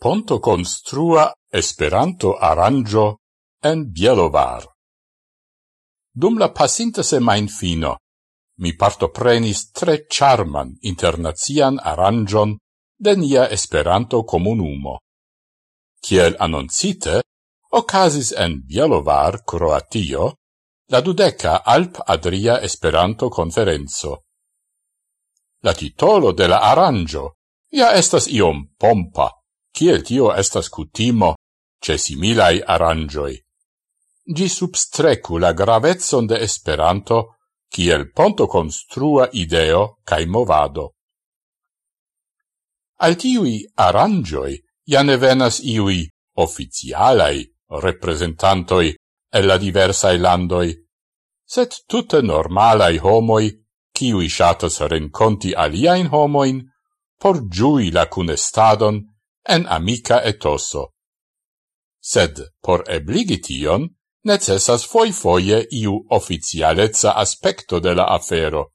ponto construa Esperanto aranjo en Bielovar. Dum la pasinta semain fino, mi partoprenis tre charman internazian aranjon de nia Esperanto comunumo. Kiel annoncite, ocasis en Bielovar, Croatio, la dudeca Alp Adria Esperanto Conferenzo. La titolo de la aranjo ja estas iom pompa, Tiel tio estas cutimo ce similai arangioi. Gi substrecu la gravetson de Esperanto kiel ponto construa ideo cae movado. Al tiui arangioi ja ne venas iui oficialai representantoi e la diversae landoi, set tutte normalai homoi, kiui shatas renconti aliaen homoin, por giui la cunestadon en amica etoso. Sed por ebligition necessas foi foie iu oficialezza aspecto de la afero.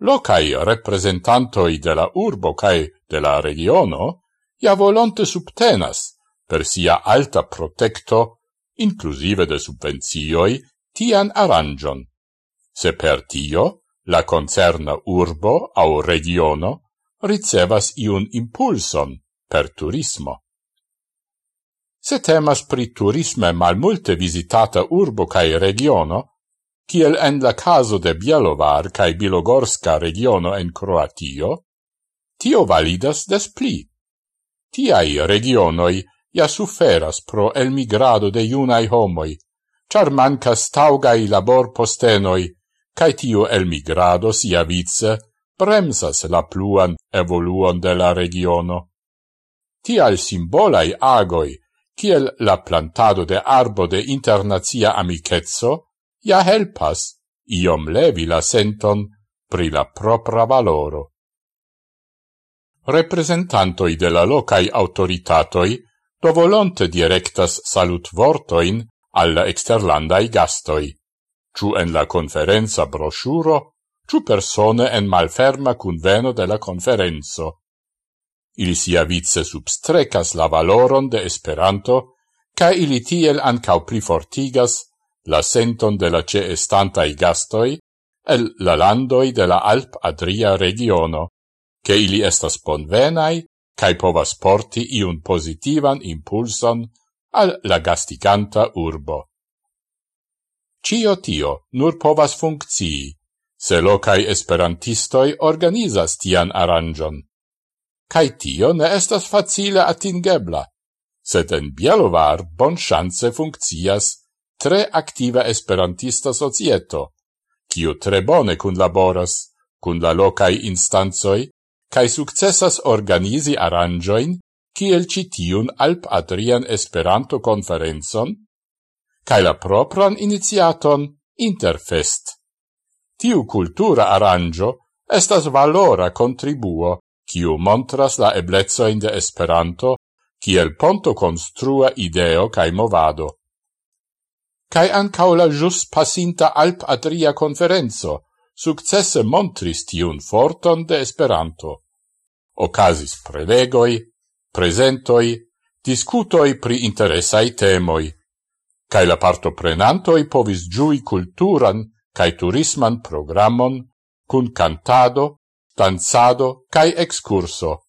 Locai representantoi de la urbo cae de la regiono ja volonte subtenas per sia alta protecto, inclusive de subvenzioi, tian arrangion. Se per tio, la concerna urbo au regiono ricevas iun impulson, per turismo. Se temas pri turisme malmulte visitata urbo cae regiono, kiel en la caso de Bielovar cae Bilogorska regiono en Croatio, tio validas des pli. Tiai regionoi ja suferas pro elmigrado de iunai homoi, char mancas taugai labor postenoi, cae tio elmigrado sia vice bremsas la pluan evoluon de la regiono tial simbolai agoi, kiel la plantado de arbo de internazia amicetso, ja helpas iom levi la senton pri la propra valoro. Representantoi de la locai autoritatoi do volonte directas salut vortoin alla exterlandai gastoi, ciu en la conferenza brosciuro, ciu persone en malferma conveno de la conferenzo. Ili sia vice substrecas la valoron de Esperanto, ca ili tiel ancau plifortigas la senton de la ce estantai gastoi el la landoi de la Alp-Adria regiono, che ili estas bonvenai cae povas porti iun positivan impulson al la gastiganta urbo. Cio tio nur povas funkcii, se locai esperantistoi organizas tian aranjon cae tio ne estas facile atingebla, sed en Bielovar bon chance funccias tre activa esperantista societo, kiu tre bone cunlaboras cun la locai instanzoi, cae successas organizi arrangioin kiel citiun Alp Adrian Esperanto conferenzon, cae la propran iniziaton Interfest. Tiu cultura arrangio estas valora contribuo kiu montras la eblezoin de Esperanto kiel ponto construa ideo cae movado. Kai ancau la jus pasinta Alp Adria conferenzo successe montris tiun forton de Esperanto. Ocasis prelegoi, presentoi, discutoi pri interesai temoi, cae la partoprenantoi povis giui culturan cae turisman programon, cun cantado, danzado cae excurso.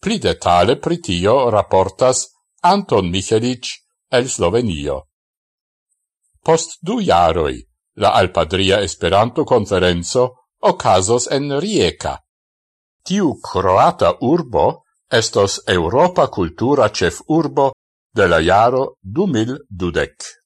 Pli detale pritio raportas Anton Michelic el Slovenio. Post du jaroi la Alpadria Esperanto Conferenzo ocasos en Rijeka. Tiu croata urbo estos Europa cultura cef urbo de la jaro du mil dudec.